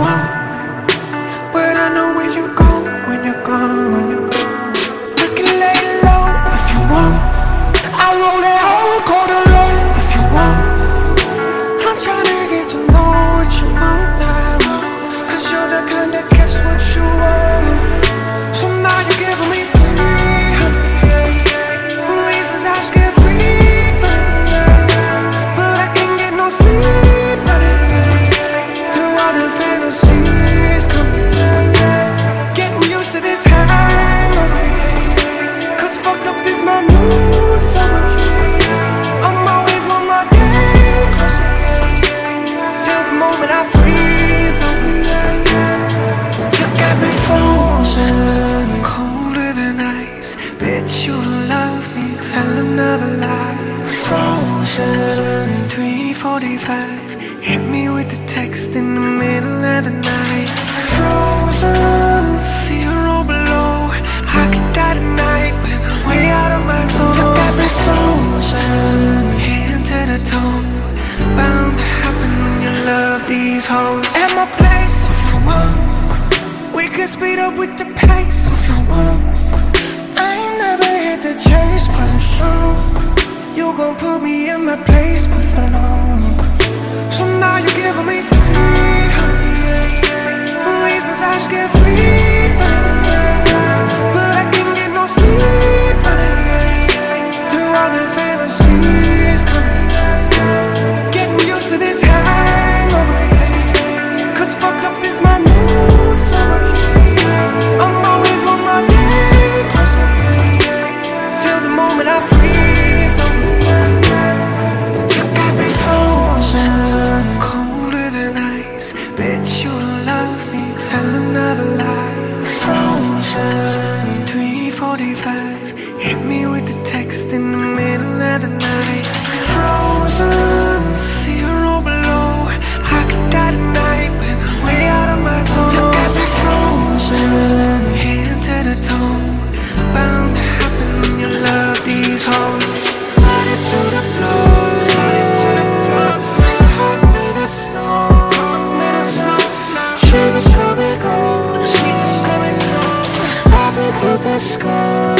But I know where you go when you're gone. We can lay low if you want. I'll roll it whole quarter low if you want. I'm trying to get to know what you want. Cause you're the kind that gets what you want. Frozen, 345. Hit me with the text in the middle of the night. Frozen, zero below. I could die tonight, but I'm way out of my zone. You got me frozen, hand to the toe. Bound to happen when you love these hoes. At my place, if you want. We can speed up with the pace if you want. Gon' put me in my place, but for long. So now you're giving me free. Another lie. Frozen, 345. Hit me with the text in the middle of the night. Frozen, School.